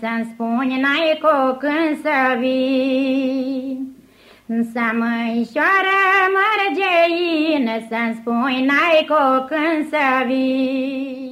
Să-mi spuni n-ai cu când să vii. Să măișoară mărgeină Să-mi spui n-ai cu când să vii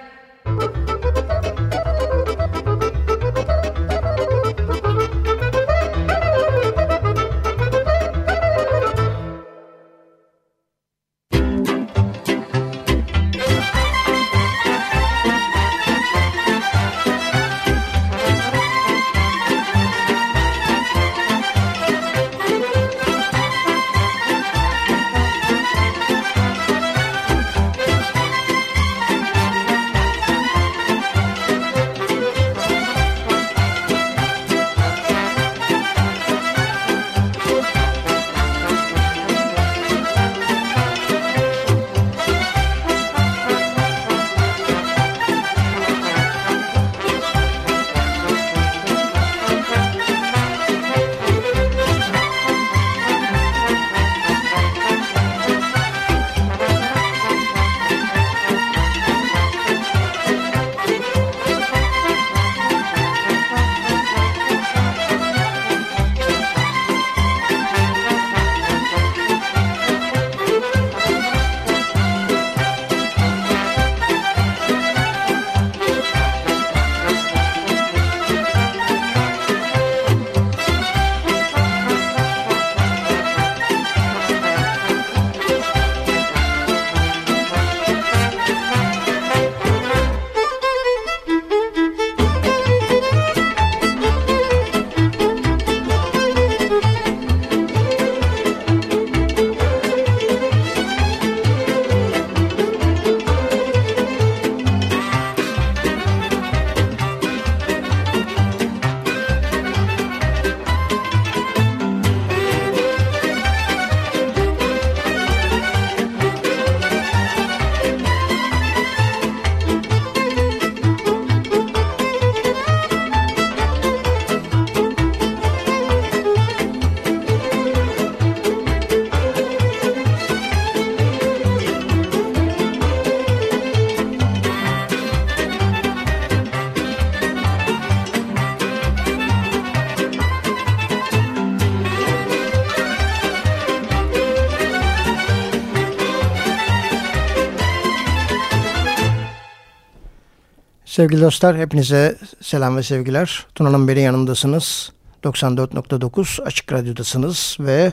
Sevgili dostlar hepinize selam ve sevgiler. Tuna'nın beri yanındasınız. 94.9 Açık Radyo'dasınız ve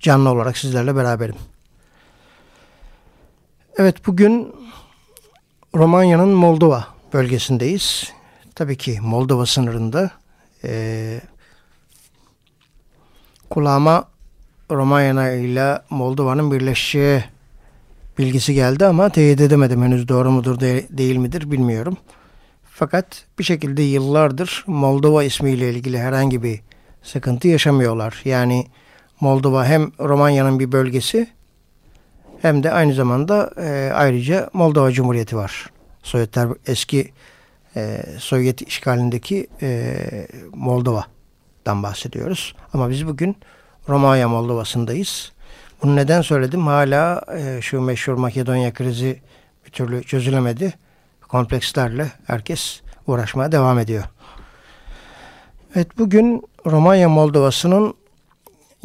canlı olarak sizlerle beraberim. Evet bugün Romanya'nın Moldova bölgesindeyiz. Tabii ki Moldova sınırında e, kulağıma Romanya ile Moldova'nın birleşeceği bilgisi geldi ama teyit edemedim henüz doğru mudur de, değil midir bilmiyorum. Fakat bir şekilde yıllardır Moldova ismiyle ilgili herhangi bir sıkıntı yaşamıyorlar. Yani Moldova hem Romanya'nın bir bölgesi hem de aynı zamanda e, ayrıca Moldova Cumhuriyeti var. Sovyetler eski e, Sovyet işgalindeki e, Moldova'dan bahsediyoruz. Ama biz bugün Romanya Moldova'sındayız. Bunu neden söyledim? Hala e, şu meşhur Makedonya krizi bir türlü çözülemedi. Komplekslerle herkes uğraşmaya devam ediyor. Evet bugün Romanya Moldovası'nın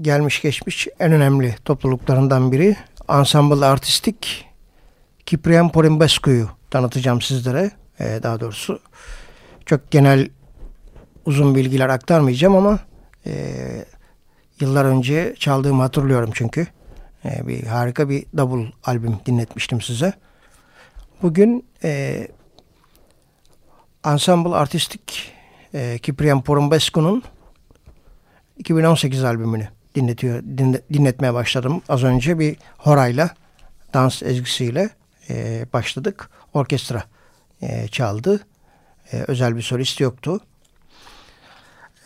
gelmiş geçmiş en önemli topluluklarından biri Ensemble Artistik Kiprian Porimbescu'yu tanıtacağım sizlere. E, daha doğrusu çok genel uzun bilgiler aktarmayacağım ama e, yıllar önce çaldığımı hatırlıyorum çünkü. E, bir harika bir double albüm dinletmiştim size. Bugün e, Ensemble Artistik e, Kiprian Porumbescu'nun 2018 albümünü dinletiyor, dinle, dinletmeye başladım. Az önce bir horayla, dans ezgisiyle e, başladık. Orkestra e, çaldı. E, özel bir solist yoktu.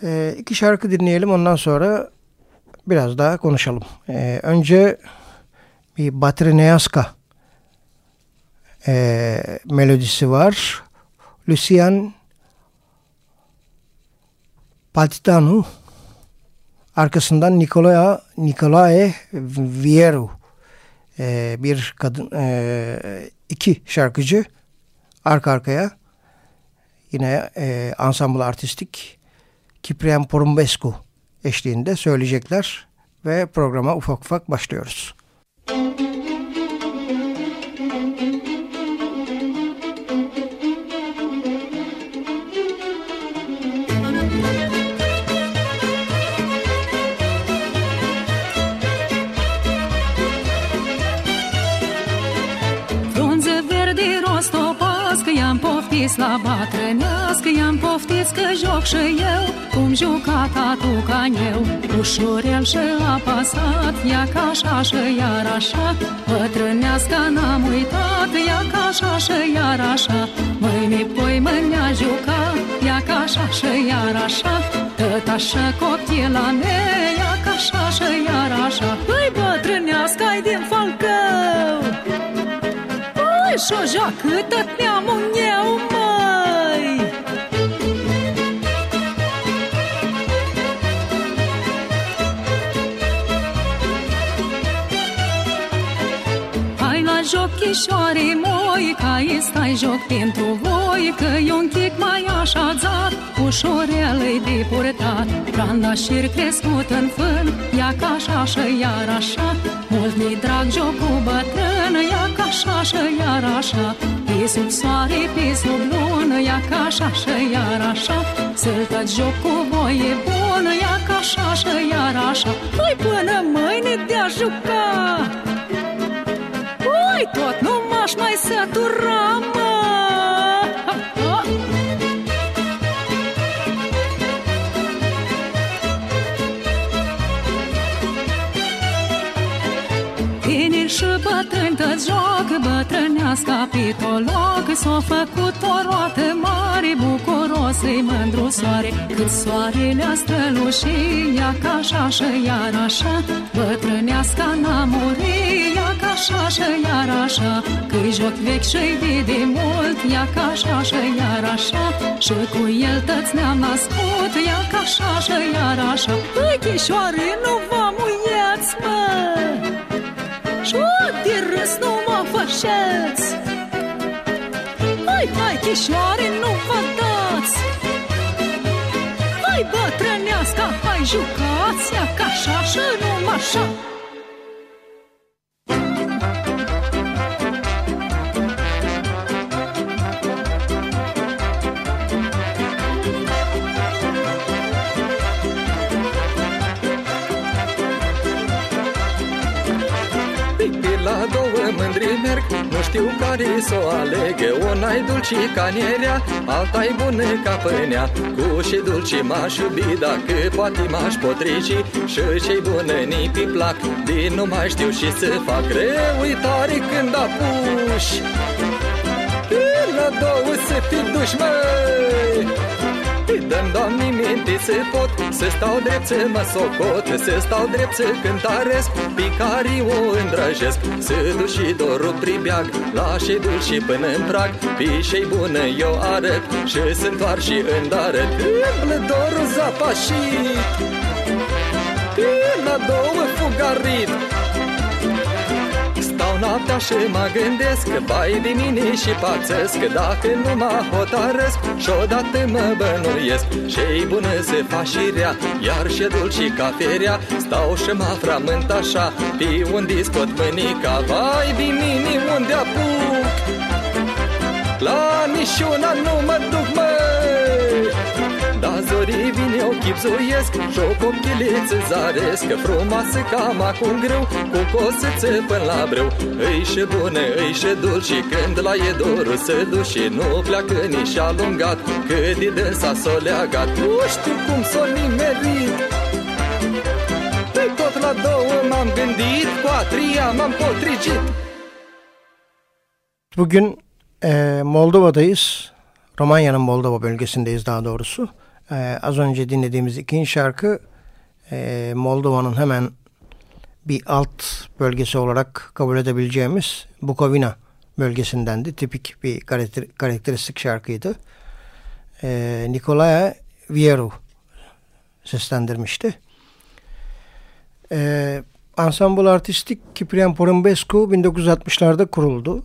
E, iki şarkı dinleyelim ondan sonra biraz daha konuşalım. E, önce bir Batrineaska e, melodisi var. Lucian Patitanu arkasından Nikolaya Nikolae Vieru e, bir kadın e, iki şarkıcı arka arkaya yine e, ensemble artistik Kiprian Porumbescu eşliğinde söyleyecekler ve programa ufak ufak başlıyoruz. Müzik poftiți la bătrânească I-am poftiți că joc și eu Cum juca tatu eu. Ușurel și apăsat Ia ca așa și iar așa. Bătrânească n-am uitat Ia ca așa și iar așa. Mâine poi mâine juca Ia ca așa și iar așa. Tot așa copila mea Ia ca așa și iar așa. Păi bătrânească-i din falcău! Păi și-o joacă ochișoare moi Ca stai joc pentru voi Că e un chic mai așezat Ușorel-i de purtat Brandașir crescut în fân Ia ca așa și iar așa. Mult mi drag jocul bătrân Ia ca așa și iar așa. Pe sub soare, pe sub lună Ia ca așa și iar așa. Să-l joc cu voi e bun Ia ca așa și iar așa. Păi până mâine te-a jucat! mai tot, nu m-aș mai sătura, mă. Tineri și bătrâni tot joc, bătrânească pitoloc S-a făcut o roată mare, bucuros îi mândru soare. Cât soarele a strălușit, ia ca așa și iar așa. Bătrânească n-a murit, așa și iar așa. Că-i joc vechi și de de mult Ia ca așa și iar așa. Și cu el tăți ne-am născut Ia ca așa și iar așa. Păchișoare, nu vă muieți, mă! Și de râs nu mă fășeți Pișoare nu vă dați Hai bătrânească, hai jucați Ia ca așa și numai așa! Pipi la două mândri merg știu care să o aleg Una-i dulci ca nierea, alta-i bună ca pânea Cu și dulci m-aș iubi dacă poate m-aș potrici. Și ce-i bună nipi plac, din nu mai știu și să fac Reuitare când apuși La două să te duci, măi Dăm, Doamne, minte să pot. Să stau drept, să mă socot Să stau drept, să cântăresc Picarii o îndrăjesc Să duc și dorul pribeag La și dulci și până în prag Pișei bună eu arăt. Și să întoar și îndarăt Îmblă dorul zapașit La două fugarit Stau noaptea noaptea și mă gândesc Vai de mine și pațesc Dacă nu mă hotarăsc Și odată mă bănuiesc. Și-i bună se fa și rea Iar și dulci caferea Stau și mă framânt așa. Pe un discot mânica Vai de mine unde apuc. La niciuna nu mă duc măi da zorii vine eu chipzuiesc Și o copchiliță zaresc Frumoasă cam acum greu Cu cosăță până la breu Îi și bună, îi și dulci Când la e dorul să duci Și nu pleacă nici alungat Cât de dânsa s-o leagat Nu știu cum s-o nimerit Pe tot la două m-am gândit Cu a tria m-am potricit Bugün e, Moldova'dayız. Romanya'nın Moldova bölgesindeyiz daha doğrusu. Ee, az önce dinlediğimiz ikinci şarkı e, Moldova'nın hemen bir alt bölgesi olarak kabul edebileceğimiz Bukovina bölgesindendi. Tipik bir karakter, karakteristik şarkıydı. Ee, Nikolaya Vieru seslendirmişti. Ee, Ensemble Artistik Kiprian Porumbescu 1960'larda kuruldu.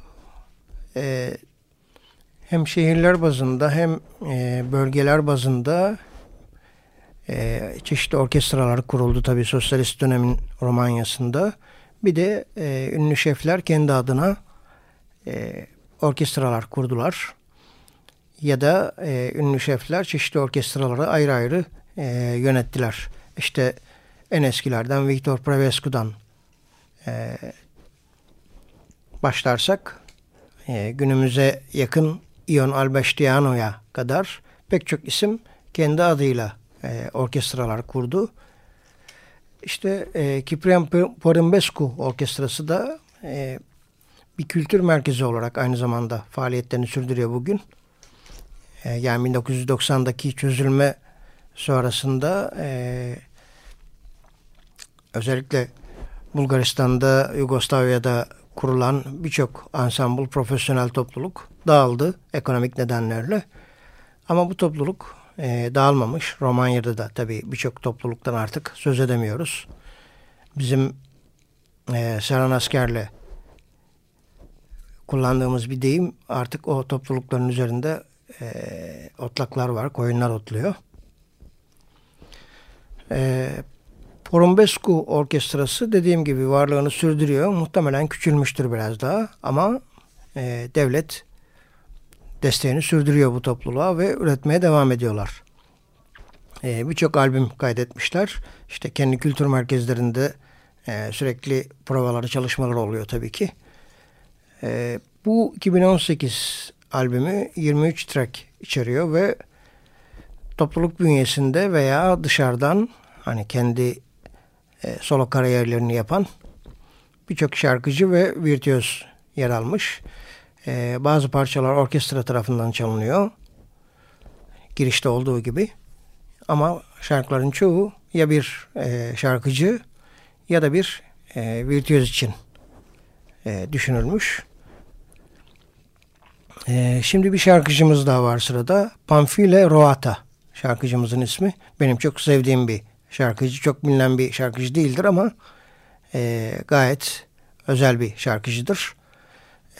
Ee, hem şehirler bazında hem e, bölgeler bazında e, çeşitli orkestralar kuruldu tabi sosyalist dönemin Romanya'sında. Bir de e, ünlü şefler kendi adına e, orkestralar kurdular. Ya da e, ünlü şefler çeşitli orkestraları ayrı ayrı e, yönettiler. İşte en eskilerden Victor Prevescu'dan e, başlarsak e, günümüze yakın Ion Albeştiano'ya kadar pek çok isim kendi adıyla e, orkestralar kurdu. İşte e, Kiprian Porimbescu Orkestrası da e, bir kültür merkezi olarak aynı zamanda faaliyetlerini sürdürüyor bugün. E, yani 1990'daki çözülme sonrasında e, özellikle Bulgaristan'da, Yugoslavya'da kurulan birçok ansambul, profesyonel topluluk dağıldı ekonomik nedenlerle. Ama bu topluluk e, dağılmamış. Romanya'da da tabii birçok topluluktan artık söz edemiyoruz. Bizim e, Serhan Asker'le kullandığımız bir deyim artık o toplulukların üzerinde e, otlaklar var, koyunlar otluyor. E, Porumbescu Orkestrası dediğim gibi varlığını sürdürüyor. Muhtemelen küçülmüştür biraz daha ama e, devlet desteğini sürdürüyor bu topluluğa ve üretmeye devam ediyorlar. E, Birçok albüm kaydetmişler. İşte kendi kültür merkezlerinde e, sürekli provaları, çalışmaları oluyor tabii ki. E, bu 2018 albümü 23 track içeriyor ve topluluk bünyesinde veya dışarıdan hani kendi e, solo kariyerlerini yapan birçok şarkıcı ve virtüöz yer almış. E, bazı parçalar orkestra tarafından çalınıyor. Girişte olduğu gibi. Ama şarkıların çoğu ya bir e, şarkıcı ya da bir e, virtüöz için e, düşünülmüş. E, şimdi bir şarkıcımız daha var sırada. Pamfile Roata şarkıcımızın ismi. Benim çok sevdiğim bir şarkıcı. Çok bilinen bir şarkıcı değildir ama e, gayet özel bir şarkıcıdır.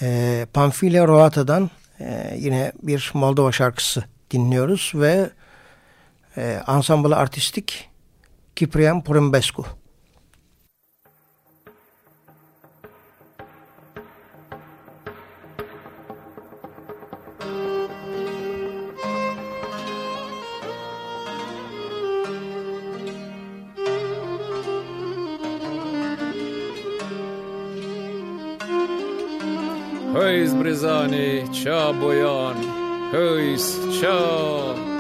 E, Pamfile Roata'dan e, yine bir Moldova şarkısı dinliyoruz ve e, ansamblı artistik Kiprian Purimbescu. Hăi, zbrezane, cea boian, hăi, cea...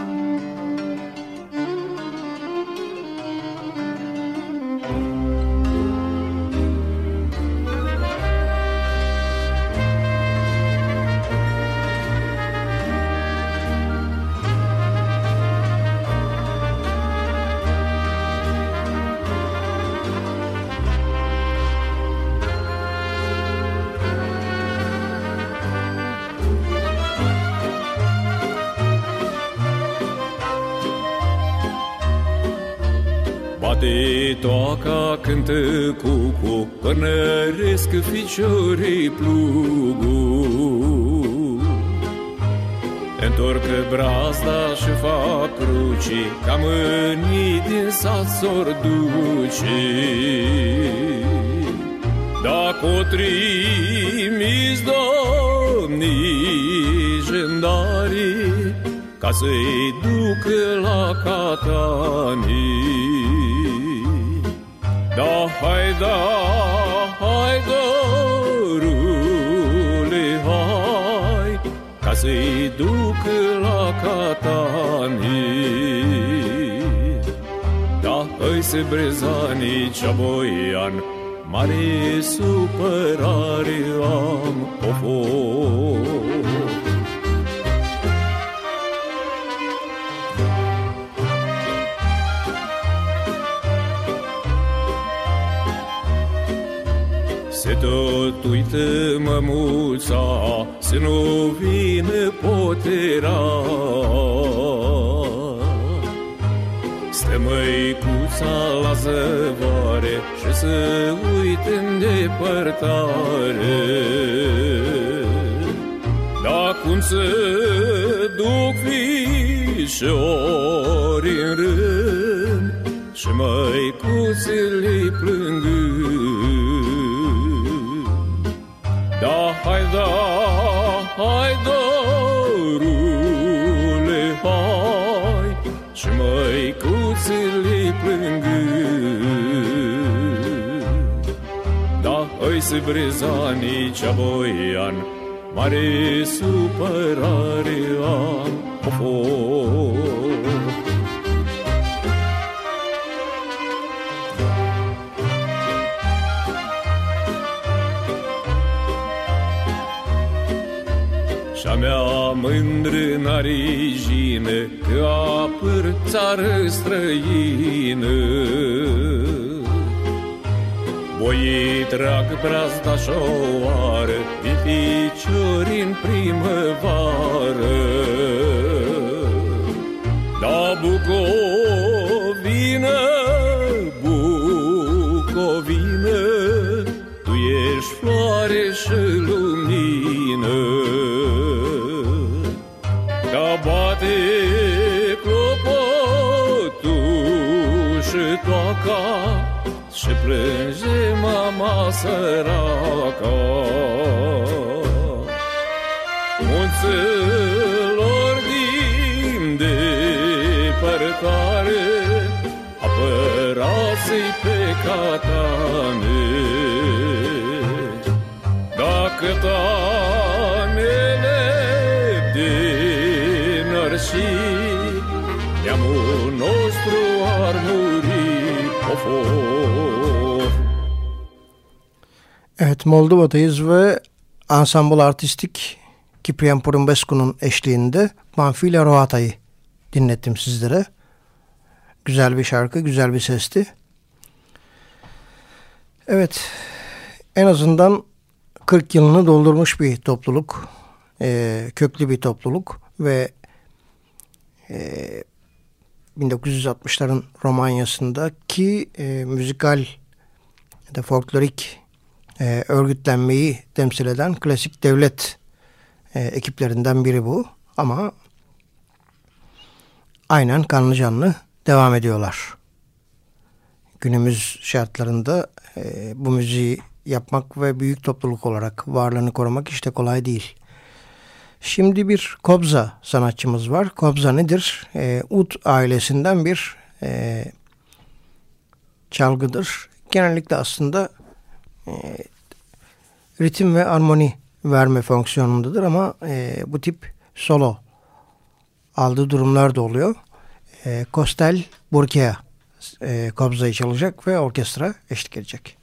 toaca cântă cucu, pânăresc ficiorii plugu. Întorc brazda și fac cruci, ca mâinii din sat s-or duce. Dacă o trimis domnii jendarii, ca să-i duc la catanii. Da, hai, da, hai, dorule, hai, ca să-i duc la catanii. Da, hai se brezanii cea boian, mare supărare am, of, of. Tot uită mămuța Să nu vină potera. Stă măicuța la zăvoare Și să uite în depărtare. Da cum să duc fișori în rând Și măicuțele plângând Alex Brezani Ceaboian, mare supărare am fost. Și-a mea mândră-n apăr țară străină, Boii trag brazda șoară Pe piciori în primăvară. Da Bucovină, catane Dacă tanele din arși Neamul nostru ar muri. Evet Moldova'dayız ve ansambl artistik Kiprian Porumbescu'nun eşliğinde Manfile Roata'yı dinlettim sizlere. Güzel bir şarkı, güzel bir sesti. Evet, en azından 40 yılını doldurmuş bir topluluk, e, köklü bir topluluk ve e, 1960'ların Romanya'sındaki e, müzikal ya da folklorik e, örgütlenmeyi temsil eden klasik devlet e, ekiplerinden biri bu. Ama aynen kanlı canlı devam ediyorlar. Günümüz şartlarında e, bu müziği yapmak ve büyük topluluk olarak varlığını korumak işte kolay değil. Şimdi bir kobza sanatçımız var. Kobza nedir? E, ut ailesinden bir e, çalgıdır. Genellikle aslında e, ritim ve armoni verme fonksiyonundadır ama e, bu tip solo aldığı durumlar da oluyor. E, Kostel Burkea e, kobzayı çalacak ve orkestra eşlik edecek.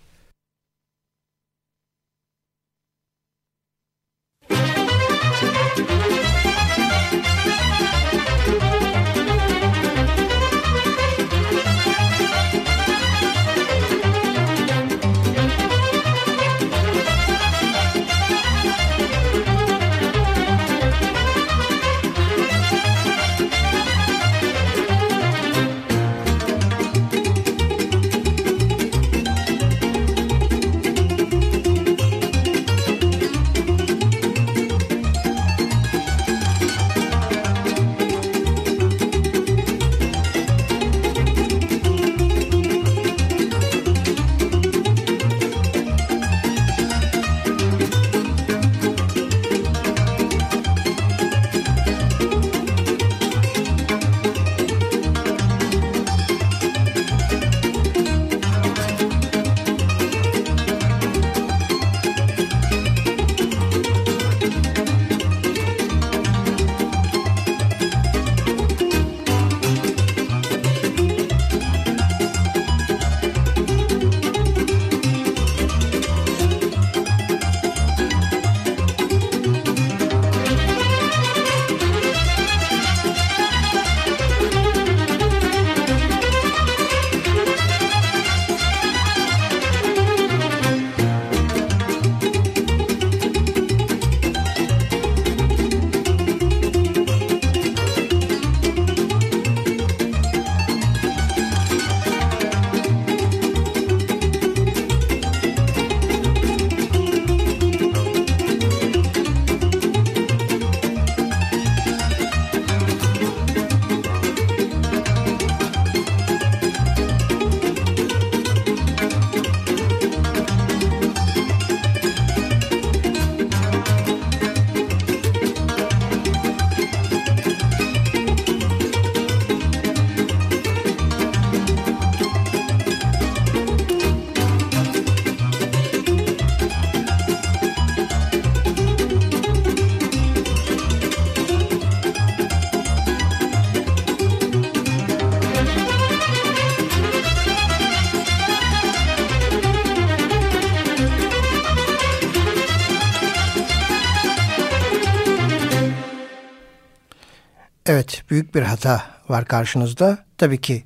Büyük bir hata var karşınızda. Tabii ki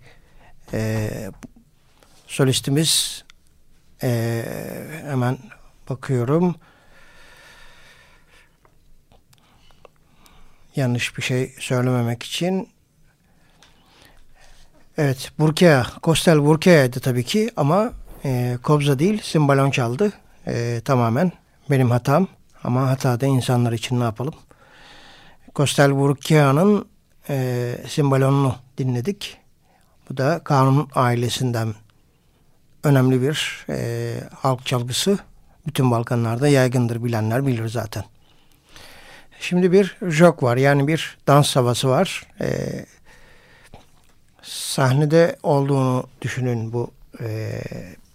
e, solistimiz e, hemen bakıyorum. Yanlış bir şey söylememek için. Evet Burkea, Kostel Burkea'ydı tabii ki ama e, kobza değil simbalon çaldı. E, tamamen benim hatam ama hata da insanlar için ne yapalım. Kostel Burkea'nın e, simbalonunu dinledik. Bu da kanun ailesinden önemli bir e, halk çalgısı. Bütün Balkanlarda yaygındır bilenler bilir zaten. Şimdi bir jok var yani bir dans havası var. E, sahnede olduğunu düşünün bu e,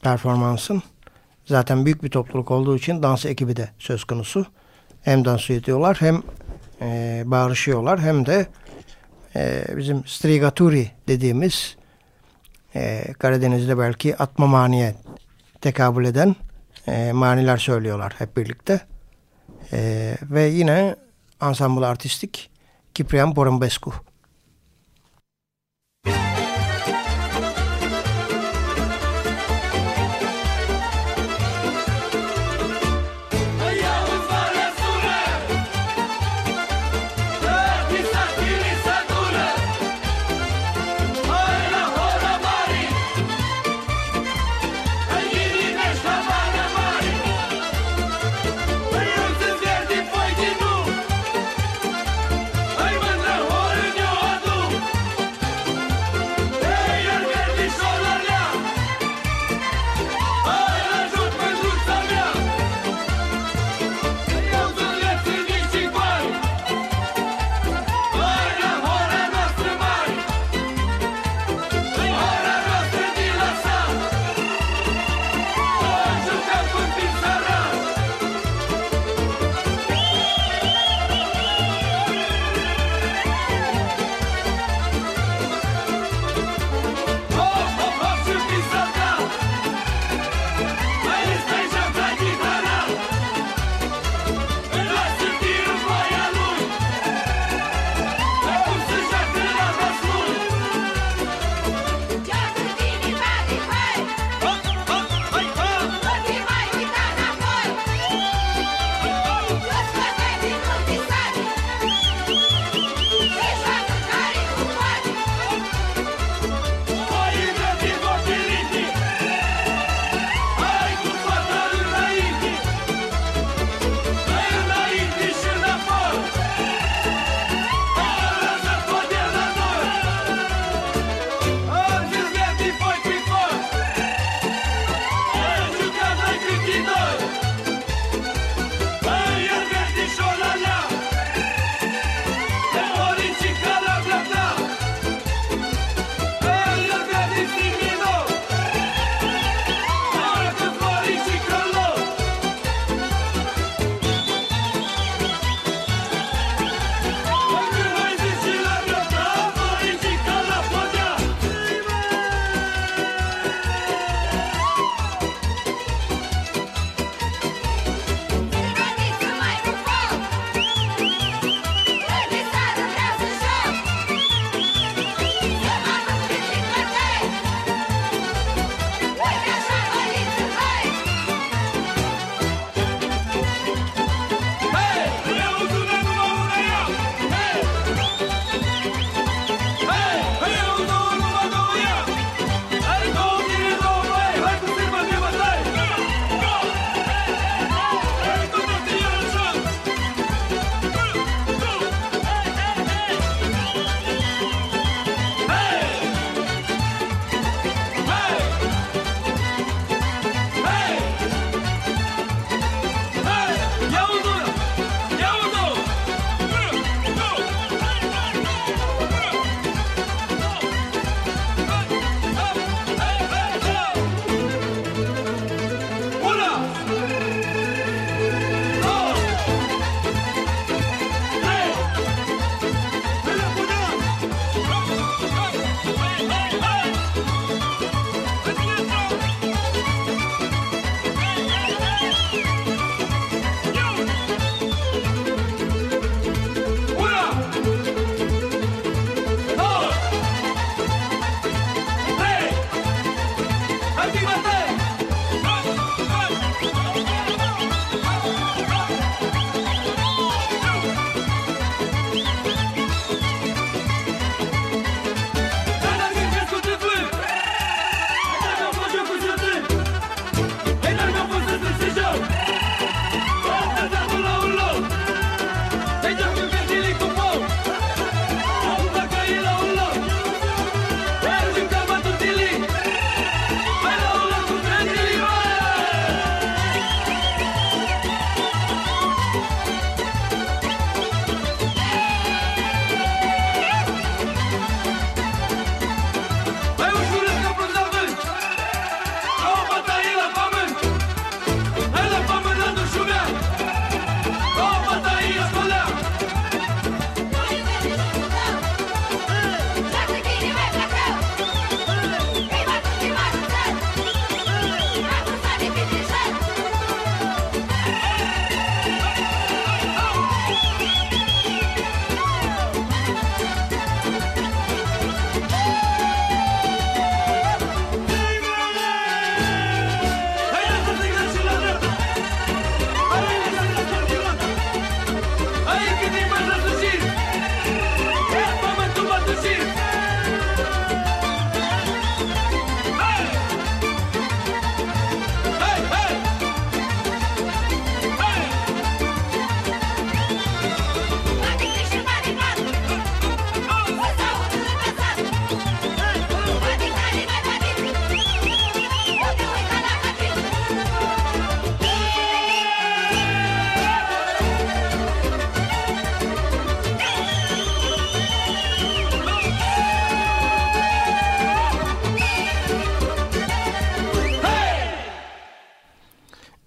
performansın. Zaten büyük bir topluluk olduğu için dans ekibi de söz konusu. Hem dans ediyorlar hem e, bağırışıyorlar hem de e, bizim strigaturi dediğimiz e, Karadeniz'de belki atma maniye tekabül eden e, maniler söylüyorlar hep birlikte. E, ve yine ansambul artistik Kiprian Porumbescu. Ai,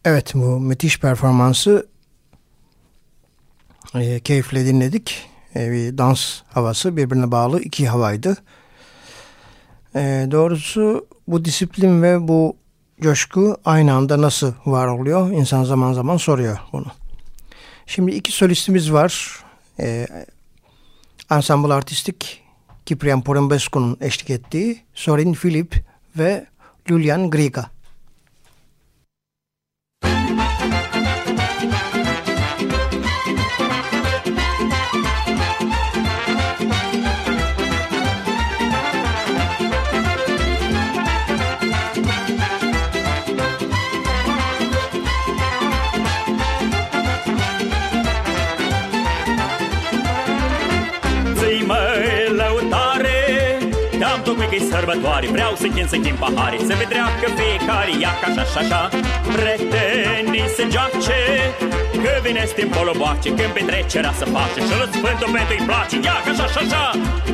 Evet bu müthiş performansı e, keyifle dinledik. E, bir dans havası birbirine bağlı iki havaydı. E, doğrusu bu disiplin ve bu coşku aynı anda nasıl var oluyor? İnsan zaman zaman soruyor bunu. Şimdi iki solistimiz var. E, Ensemble Artistik Kiprian Porembescu'nun eşlik ettiği Sorin Filip ve Julian Griga. Sărbătoare. Vreau să chin să chin pahare Să petreacă fiecare ia ca așa și așa. Prietenii se joace Că vine stim poloboace Când petrecerea să face Și lă sfântul pentru i place. Ia ca așa și așa.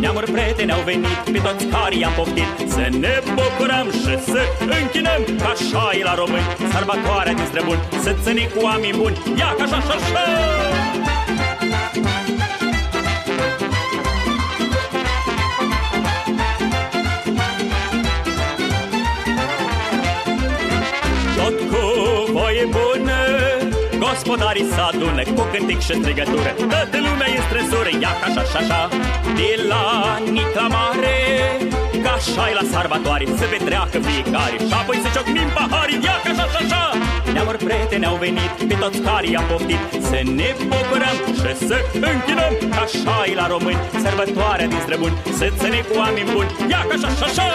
Neamuri prieteni au venit Pe toți care i-am poftit. Să ne bucurăm și să închinăm Ca așa e la români. Sărbătoarea din străbun Să ține cu oameni buni. Ia ca așa și așa Gospodarii se adună cu cântic și strigătură. Toată lumea e străsură, ia ca așa, așa De la Nicla Mare Ca așa la sarbatoare Să petreacă fiecare. Și apoi să ciocnim pahari Ia ca așa, așa Neamuri prieteni au venit Pe toți care i-am poftit Să ne bucurăm și să închinăm Ca așa la români Sărbătoarea din străbuni Să ține cu oameni buni. Ia ca așa, așa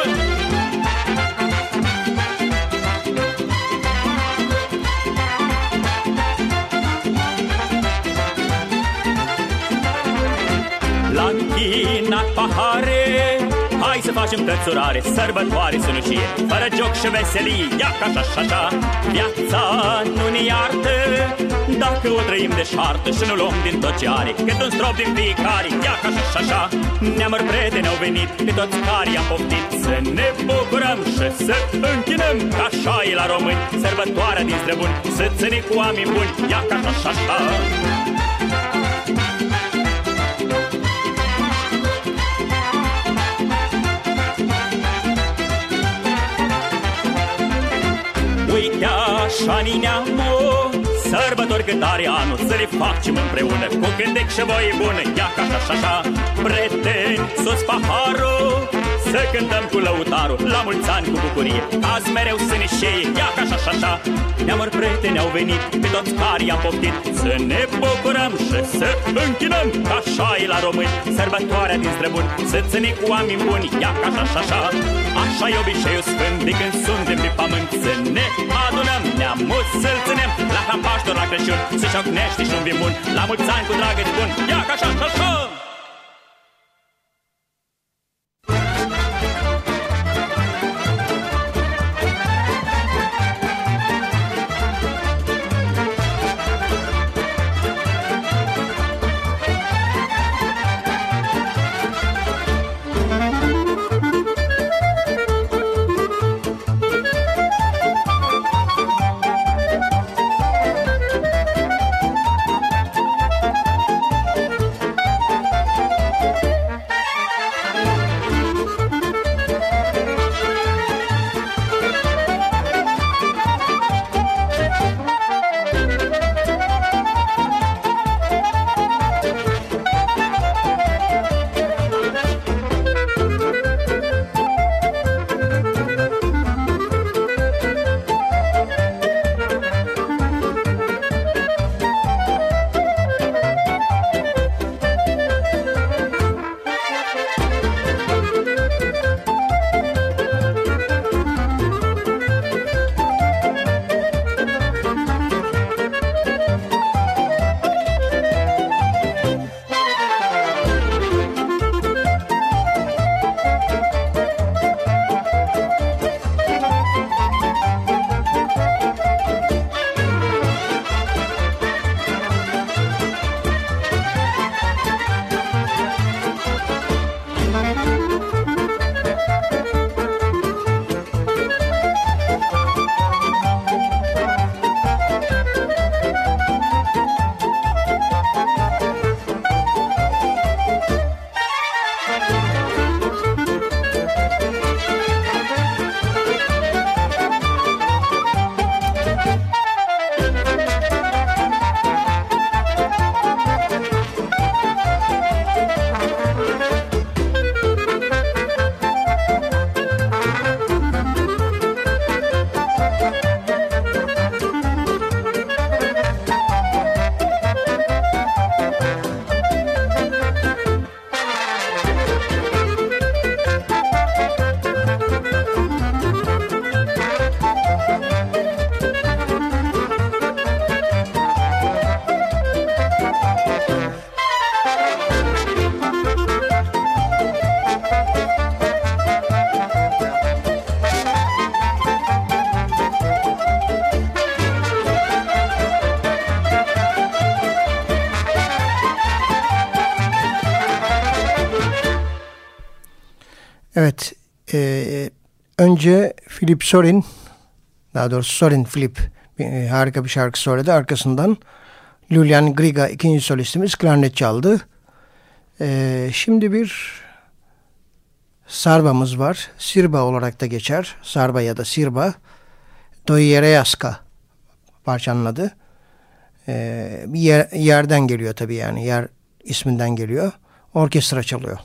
închinat pahare. Hai să facem tățurare, sărbătoare să nu știe Fără joc și veselie, ia ca așa și așa Viața nu ne iartă. Dacă o trăim de șartă și nu luăm din tot ce are Cât un strop din fiecare, ia ca așa și așa. Neamări prieteni au venit, pe toți care i-am poftit Să ne bucurăm și să închinăm Ca așa e la români, sărbătoarea din străbuni Să ține cu oameni buni, ia ca așa și așa așa ni neamul Sărbători cât are anul Să le facem împreună. Cu cântec și voie bună Ia ca așa, așa, Prieteni, sus paharul Să cântăm cu lăutarul La mulți ani cu bucurie. Azi mereu să ne șeie Ia ca așa, așa, Neamuri prieteni au venit Pe toți care i-am poftit. Să ne bucurăm și să închinăm Ca așa e la români. Sărbătoarea din străbuni Să ține cu oameni buni Ia ca așa, așa, așa. Așa e obiceiul sfânt De când suntem pe pământ Să ne adunăm Neamul să-l ținem. La campaș, la Crăciun Să ciocnești și un vin bun. La mulți ani cu drag îți bun Ia ca așa, așa, așa önce Philip Sorin, daha doğrusu Sorin Philip e, harika bir şarkı söyledi. Arkasından Lulian Griga ikinci solistimiz klarnet çaldı. E, şimdi bir Sarbamız var. Sirba olarak da geçer. Sarba ya da Sirba. Doyereyaska parçanın adı. Ee, bir yer, yerden geliyor tabii yani. Yer isminden geliyor. Orkestra çalıyor.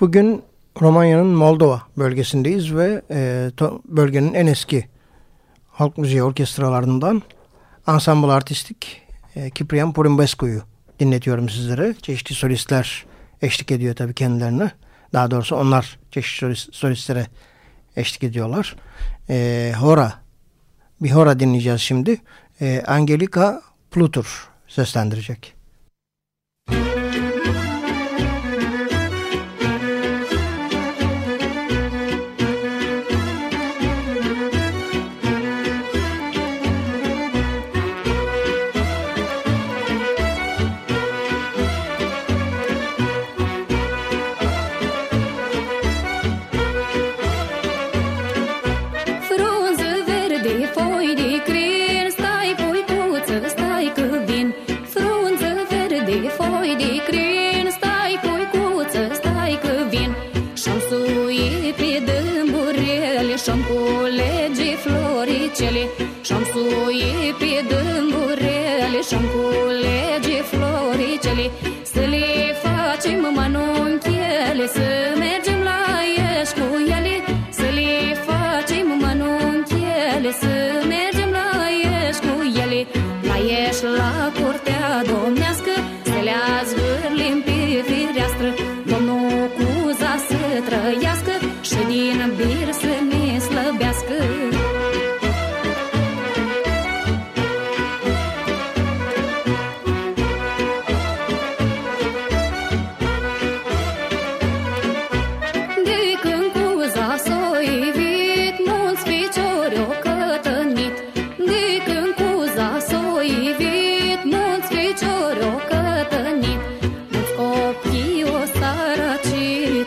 Bugün Romanya'nın Moldova bölgesindeyiz ve e, bölgenin en eski halk müziği orkestralarından Ensemble Artistik e, Kiprian Porimbescu'yu dinletiyorum sizlere. Çeşitli solistler eşlik ediyor tabii kendilerine. Daha doğrusu onlar çeşitli solist, solistlere eşlik ediyorlar. E, Hora, bir Hora dinleyeceğiz şimdi. E, Angelika Plutur seslendirecek.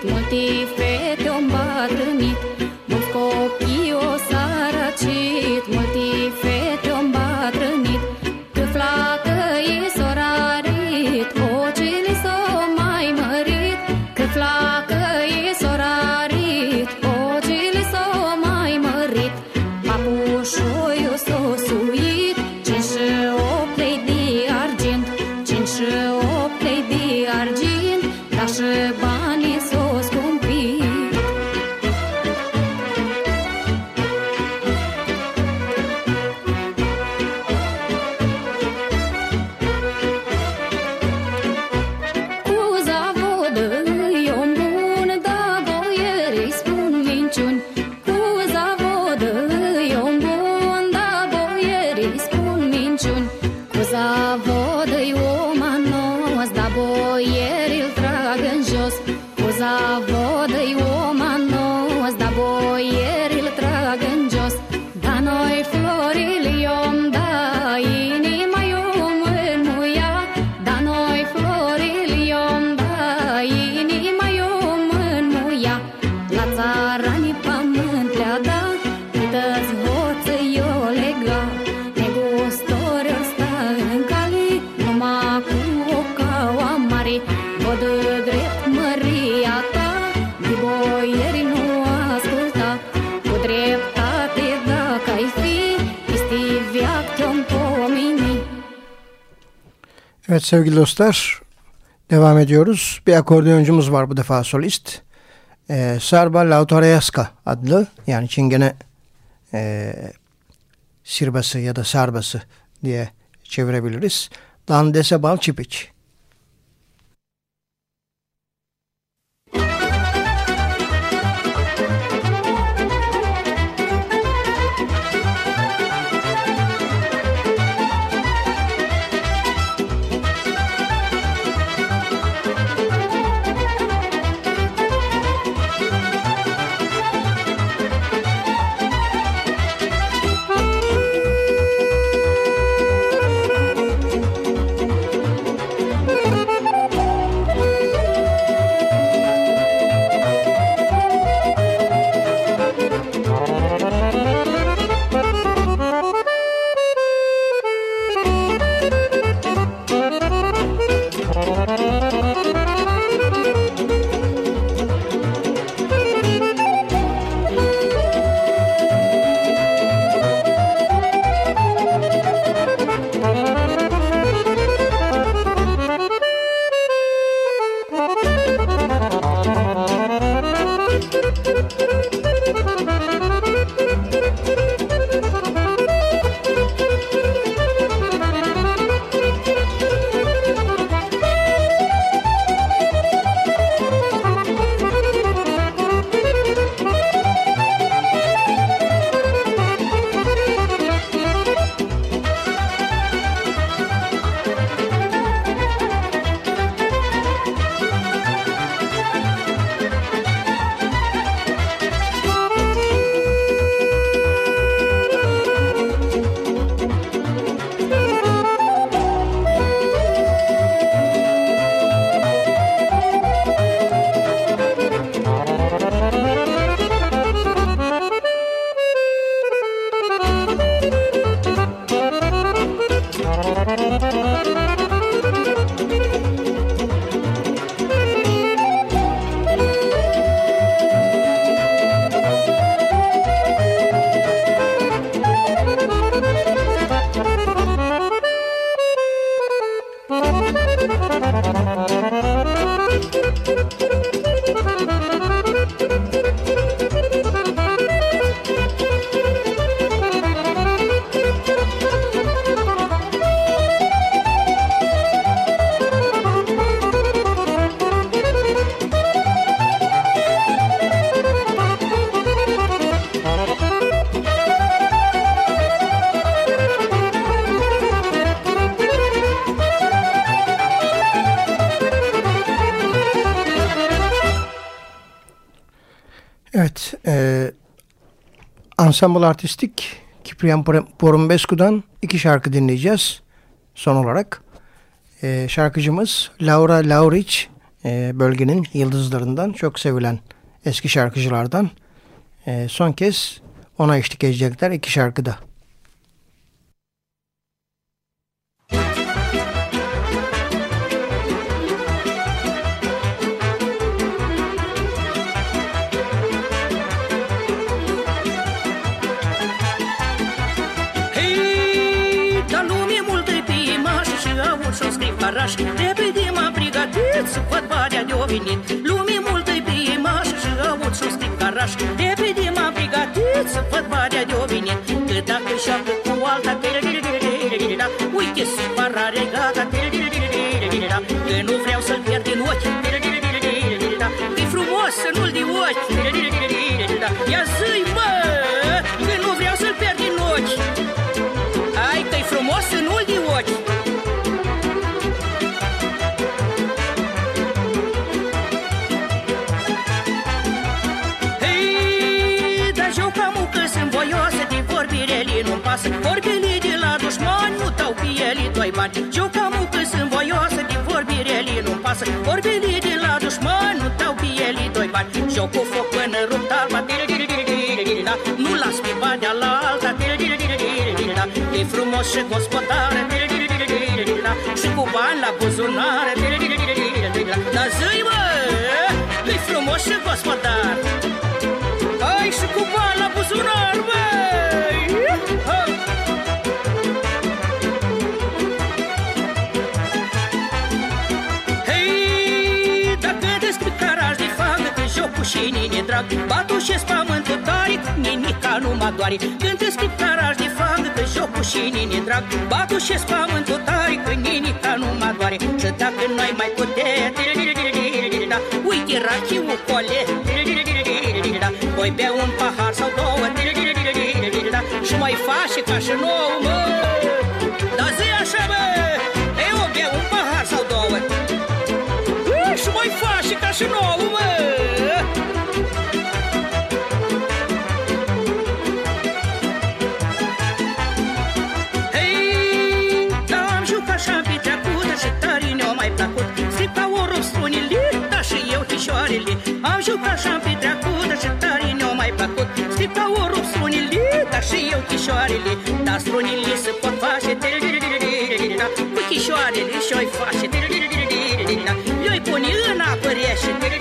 cât mult fete o-mi bat în Evet sevgili dostlar devam ediyoruz. Bir akordeoncumuz var bu defa solist. Ee, Sarba Lautarayaska adlı yani Çingene e, sirbası ya da sarbası diye çevirebiliriz. Dandese Balçipiç Ensemble Artistik Kiprian Porumbescu'dan iki şarkı dinleyeceğiz son olarak. E, şarkıcımız Laura Lauric e, bölgenin yıldızlarından çok sevilen eski şarkıcılardan. E, son kez ona eşlik edecekler iki şarkıda. Oraș Repede m-am pregătit să văd barea de-o venit Lume multă pe imaș și aud și-o stric caraș Repede m-am pregătit să văd barea de-o venit Că dacă șoacă cu alta Uite, supărare gata Că nu vreau să-l pierd din ochi ele nu-mi pasă Vorbele de la dușmani nu dau pe ele doi bani Joc cu foc până rupt alba Nu las pe badea la alta E frumos și gospodar Și cu bani la buzunar nini drag Batușesc pământul tare Nimica nu mă doare. Când descrii caraj de fagă Că jocul și nini drag. Batușesc pământul tare Că nimica nu mă doare. Și dacă noi mai putem Uite rachiul cole. Voi bea un pahar sau două Și mai face ca și nouă, mă. Dar zi așa, mă Eu bea un pahar sau două. Și mai face ca și nouă, și eu chișoarele Dar strunile se pot face Cu chișoarele și-o-i face Le-i pune în apă reșe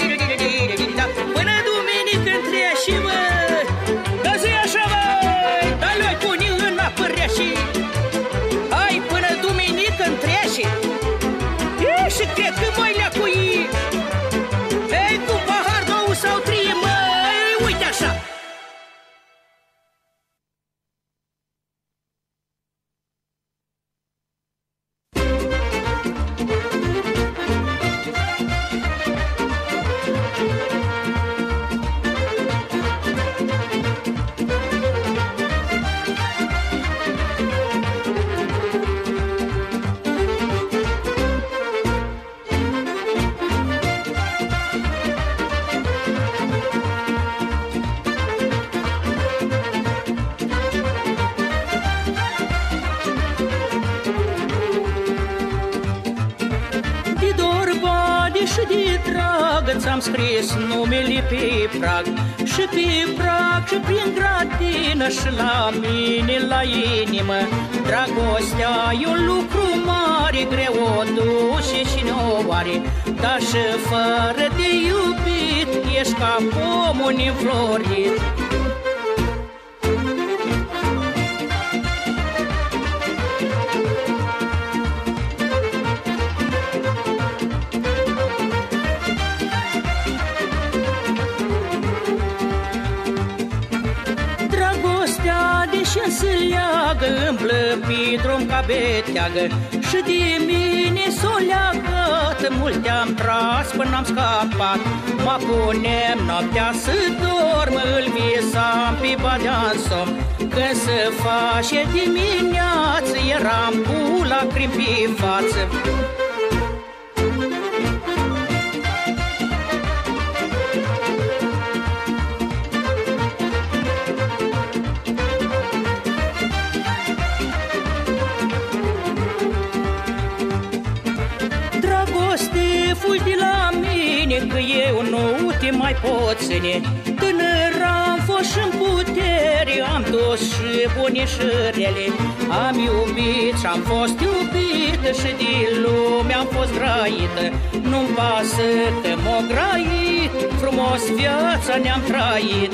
la inimă. Dragostea e un lucru mare Greu o duce și ne o oare. Dar și fără de iubit Ești ca pomul înflorit Îmblă pe drum ca beteagă. Și de mine s-o leagă Mult am tras până am scapat. Mă punem noaptea să dorm Îl visam pe badea somn. Când se face dimineață Eram cu lacrimi pe față nu te mai pot ține Tânăr am fost și în putere Am dus și bune și rele Am iubit și am fost iubită Și de lume am fost graită Nu-mi pasă că m-o grait Frumos viața ne-am trăit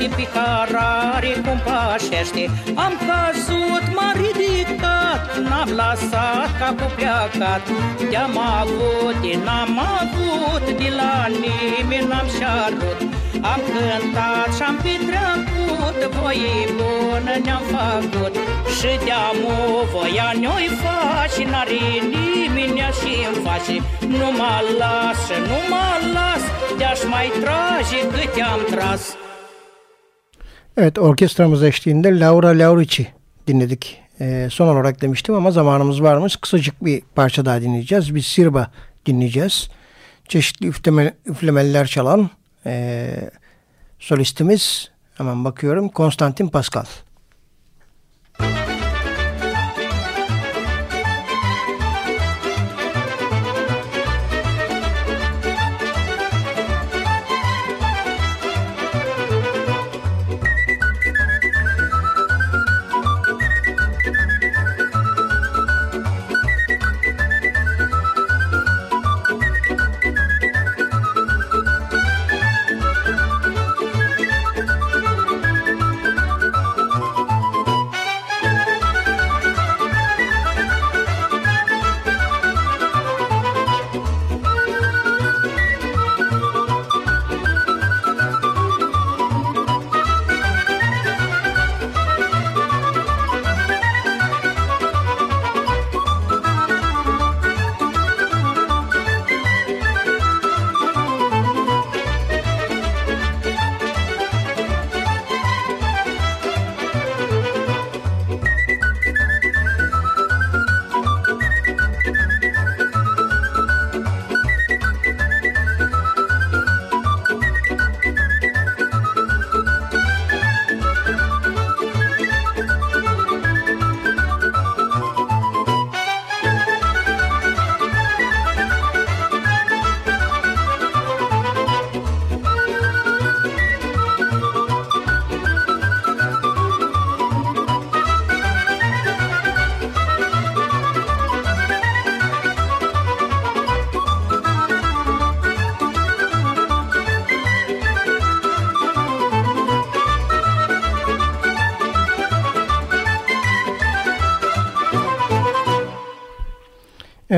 iubește pe carare cum pașește Am căzut, m-am ridicat, n-am lăsat capul pleacat Te-am avut, n-am avut, de la nimeni n-am șarut Am cântat și-am petrecut, voie bună ne-am făcut. Și de-amu voia ne-o-i face, n-are nimeni și-mi face. Nu mă las, nu mă las, te-aș mai trage cât am tras. Evet orkestramız eşliğinde Laura Laurici dinledik. Ee, son olarak demiştim ama zamanımız varmış. Kısacık bir parça daha dinleyeceğiz. Bir sirba dinleyeceğiz. Çeşitli üfleme, üflemeliler çalan e, solistimiz hemen bakıyorum Konstantin Pascal.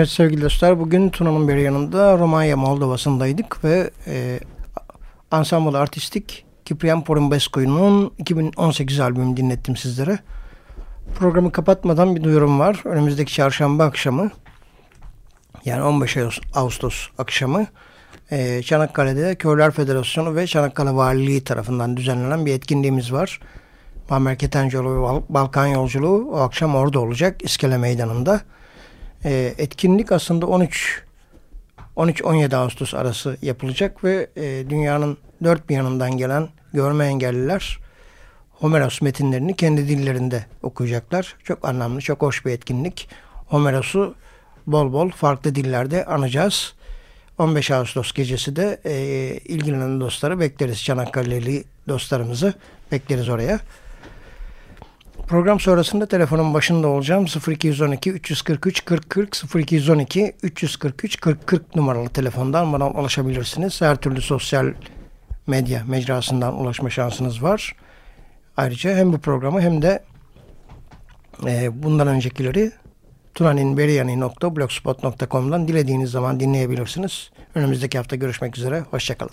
Evet sevgili dostlar bugün Tuna'nın bir yanında Romanya Moldova'sındaydık ve e, Ensemble Artistik Kiprian Porumbescu'nun 2018 albümünü dinlettim sizlere. Programı kapatmadan bir duyurum var. Önümüzdeki çarşamba akşamı yani 15 Ağustos akşamı e, Çanakkale'de Körler Federasyonu ve Çanakkale Valiliği tarafından düzenlenen bir etkinliğimiz var. Muammer Ketencoğlu ve Balkan Yolculuğu o akşam orada olacak İskele Meydanı'nda. E, etkinlik aslında 13 13-17 Ağustos arası yapılacak ve e, dünyanın dört bir yanından gelen görme engelliler Homeros metinlerini kendi dillerinde okuyacaklar. Çok anlamlı, çok hoş bir etkinlik. Homeros'u bol bol farklı dillerde anacağız. 15 Ağustos gecesi de e, ilgilenen dostları bekleriz. Çanakkale'li dostlarımızı bekleriz oraya. Program sonrasında telefonun başında olacağım. 0212 343 40 40 0212 343 40 40 numaralı telefondan bana ulaşabilirsiniz. Her türlü sosyal medya mecrasından ulaşma şansınız var. Ayrıca hem bu programı hem de e, bundan öncekileri tunaninberiyani.blogspot.com'dan dilediğiniz zaman dinleyebilirsiniz. Önümüzdeki hafta görüşmek üzere. Hoşçakalın.